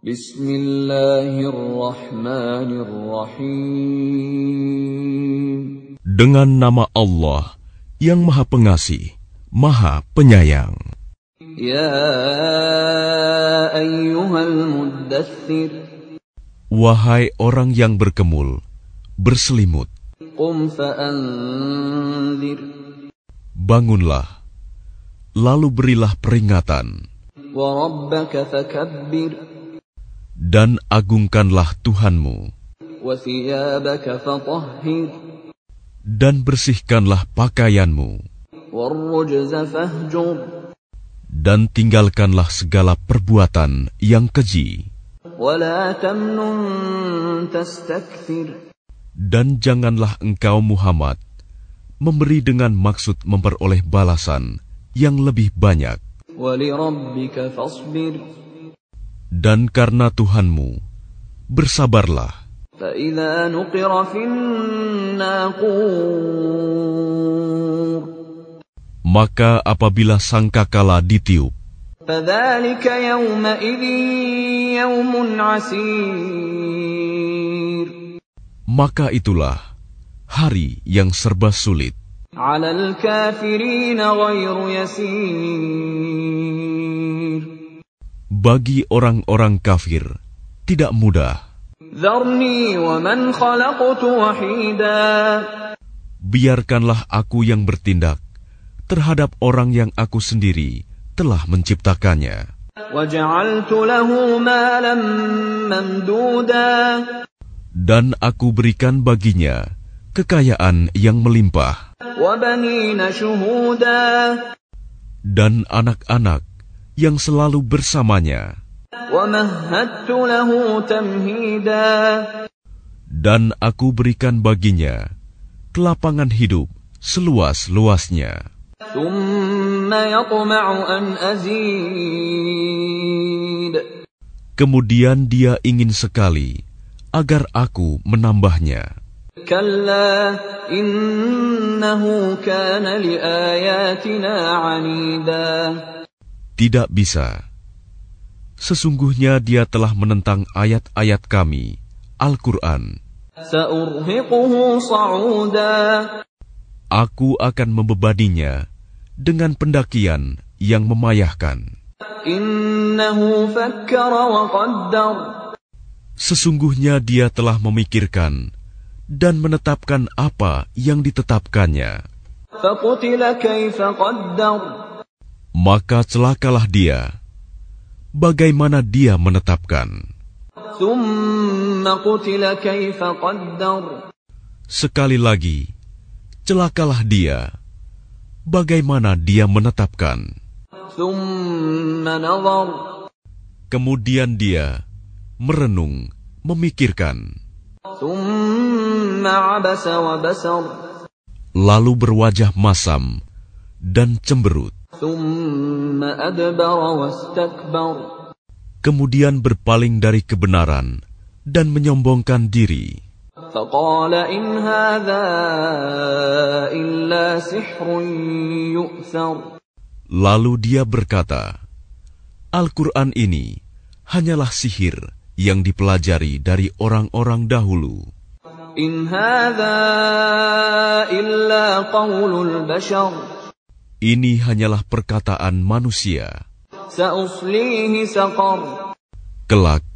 Bismillahirrahmanirrahim. Dengan nama Allah yang Maha Pengasih, Maha Penyayang. Ya ayyuhal muddathir. Wahai orang yang berkemul, berselimut. Qum fa'anzir. Bangunlah, lalu berilah peringatan. Wa rabbaka fakabbir dan agungkanlah Tuhanmu. Dan bersihkanlah pakaianmu. Dan tinggalkanlah segala perbuatan yang keji. Dan janganlah engkau Muhammad memberi dengan maksud memperoleh balasan yang lebih banyak dan karena Tuhanmu, bersabarlah. Maka apabila sangkakala ditiup, maka itulah hari yang serba sulit bagi orang-orang kafir tidak mudah. Biarkanlah aku yang bertindak terhadap orang yang aku sendiri telah menciptakannya. Dan aku berikan baginya kekayaan yang melimpah. Dan anak-anak yang selalu bersamanya. Dan aku berikan baginya kelapangan hidup seluas-luasnya. Kemudian dia ingin sekali agar aku menambahnya. Kalla. Tidak bisa. Sesungguhnya dia telah menentang ayat-ayat kami, Al-Quran. Aku akan membebaninya dengan pendakian yang memayahkan. Sesungguhnya dia telah memikirkan dan menetapkan apa yang ditetapkannya maka celakalah dia. Bagaimana dia menetapkan? Sekali lagi, celakalah dia. Bagaimana dia menetapkan? Kemudian dia merenung, memikirkan. Lalu berwajah masam dan cemberut. Kemudian berpaling dari kebenaran dan menyombongkan diri. Lalu dia berkata, Al-Quran ini hanyalah sihir yang dipelajari dari orang-orang dahulu. In illa. Ini hanyalah perkataan manusia. Kelak,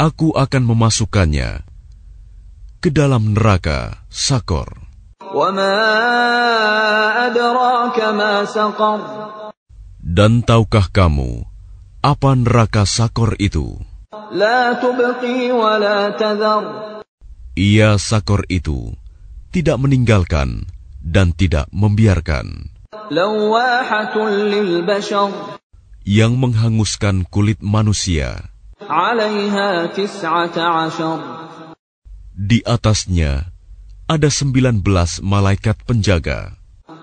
aku akan memasukkannya ke dalam neraka Sakor. Dan tahukah kamu apa neraka Sakor itu? Ia Sakor itu tidak meninggalkan dan tidak membiarkan yang menghanguskan kulit manusia. Di atasnya ada sembilan belas malaikat penjaga.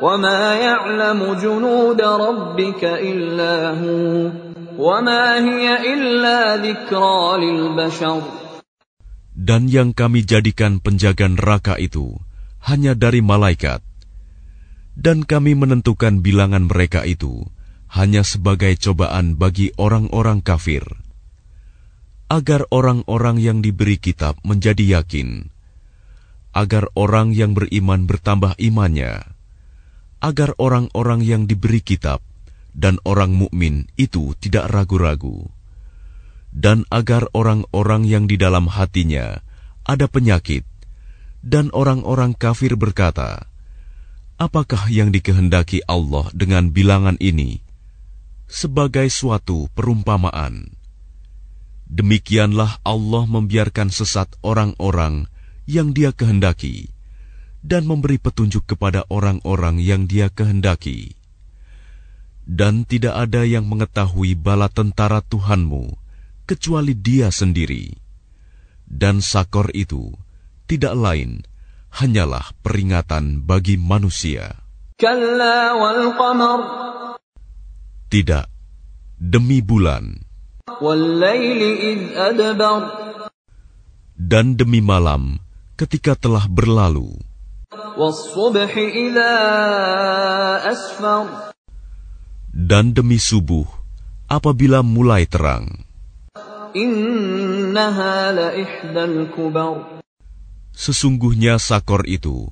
وما يعلم جنود ربك إلا هو وما هي إلا ذكرى للبشر Dan yang kami jadikan penjaga neraka itu hanya dari malaikat. Dan kami menentukan bilangan mereka itu hanya sebagai cobaan bagi orang-orang kafir. Agar orang-orang yang diberi kitab menjadi yakin. Agar orang yang beriman bertambah imannya. Agar orang-orang yang diberi kitab dan orang mukmin itu tidak ragu-ragu dan agar orang-orang yang di dalam hatinya ada penyakit, dan orang-orang kafir berkata, "Apakah yang dikehendaki Allah dengan bilangan ini?" Sebagai suatu perumpamaan, demikianlah Allah membiarkan sesat orang-orang yang Dia kehendaki dan memberi petunjuk kepada orang-orang yang Dia kehendaki. Dan tidak ada yang mengetahui bala tentara Tuhanmu kecuali dia sendiri. Dan sakor itu tidak lain hanyalah peringatan bagi manusia. Tidak, demi bulan. Dan demi malam ketika telah berlalu. Dan demi subuh apabila mulai terang. Sesungguhnya sakor itu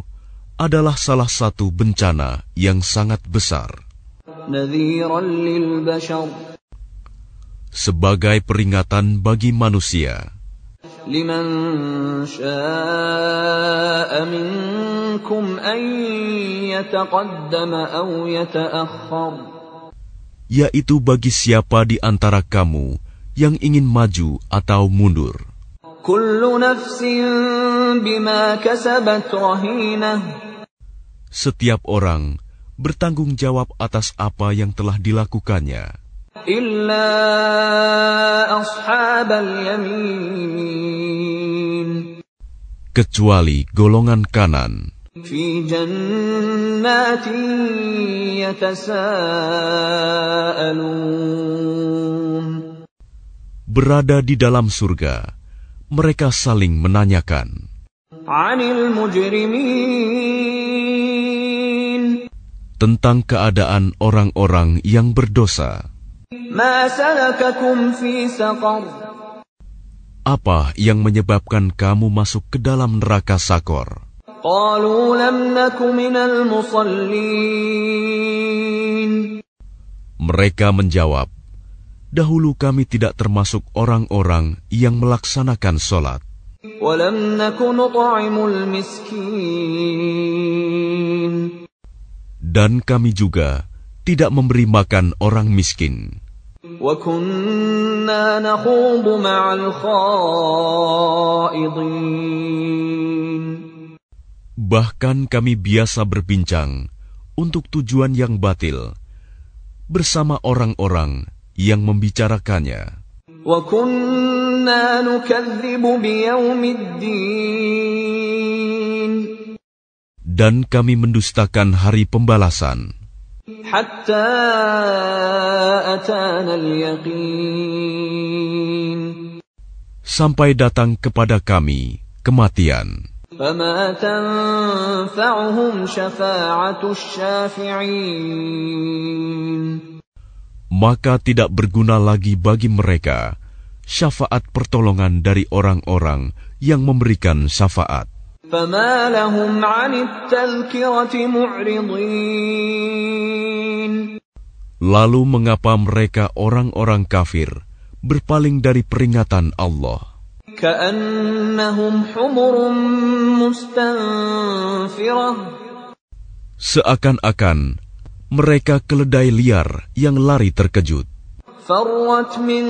adalah salah satu bencana yang sangat besar. Sebagai peringatan bagi manusia. Yaitu bagi siapa di antara kamu yang ingin maju atau mundur. Setiap orang bertanggung jawab atas apa yang telah dilakukannya. Kecuali golongan kanan. berada di dalam surga, mereka saling menanyakan tentang keadaan orang-orang yang berdosa. Apa yang menyebabkan kamu masuk ke dalam neraka Sakor? Mereka menjawab, Dahulu kami tidak termasuk orang-orang yang melaksanakan sholat. Dan kami juga tidak memberi makan orang miskin. Bahkan kami biasa berbincang untuk tujuan yang batil bersama orang-orang yang membicarakannya. Dan kami mendustakan hari pembalasan. Sampai datang kepada kami kematian. maka tidak berguna lagi bagi mereka syafaat pertolongan dari orang-orang yang memberikan syafaat. فما لهم عن التذكرة معرضين Lalu mengapa mereka orang-orang kafir berpaling dari peringatan Allah? كأنهم حمر مستنفرة Seakan-akan mereka keledai liar yang lari terkejut, فرت من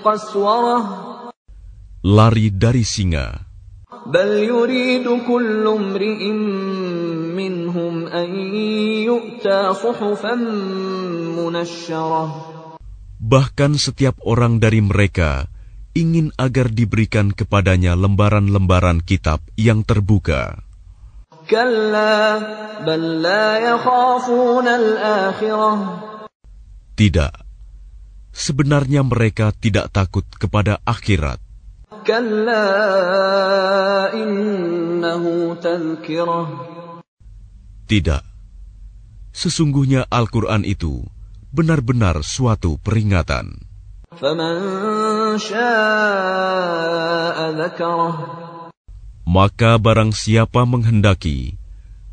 قسورة lari dari singa. بل يريد كل امرئ منهم أن يؤتى صحفا منشرة Bahkan setiap orang dari mereka ingin agar diberikan kepadanya lembaran-lembaran kitab yang terbuka. كلا بل لا يخافون الآخرة Tidak, sebenarnya mereka tidak takut kepada akhirat. Tidak. Sesungguhnya Al-Quran itu benar-benar suatu peringatan. Maka barang siapa menghendaki,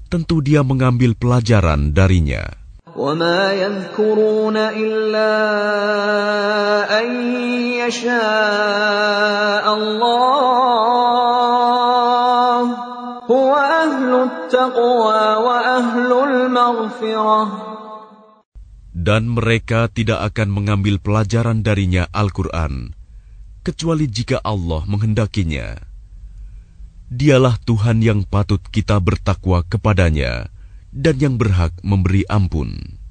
tentu dia mengambil pelajaran darinya. وما يذكرون إلا أن يشاء الله هو أهل التقوى وأهل المغفرة Dan mereka tidak akan mengambil pelajaran darinya Al-Quran, kecuali jika Allah menghendakinya. Dialah Tuhan yang patut kita bertakwa kepadanya dan yang berhak memberi ampun.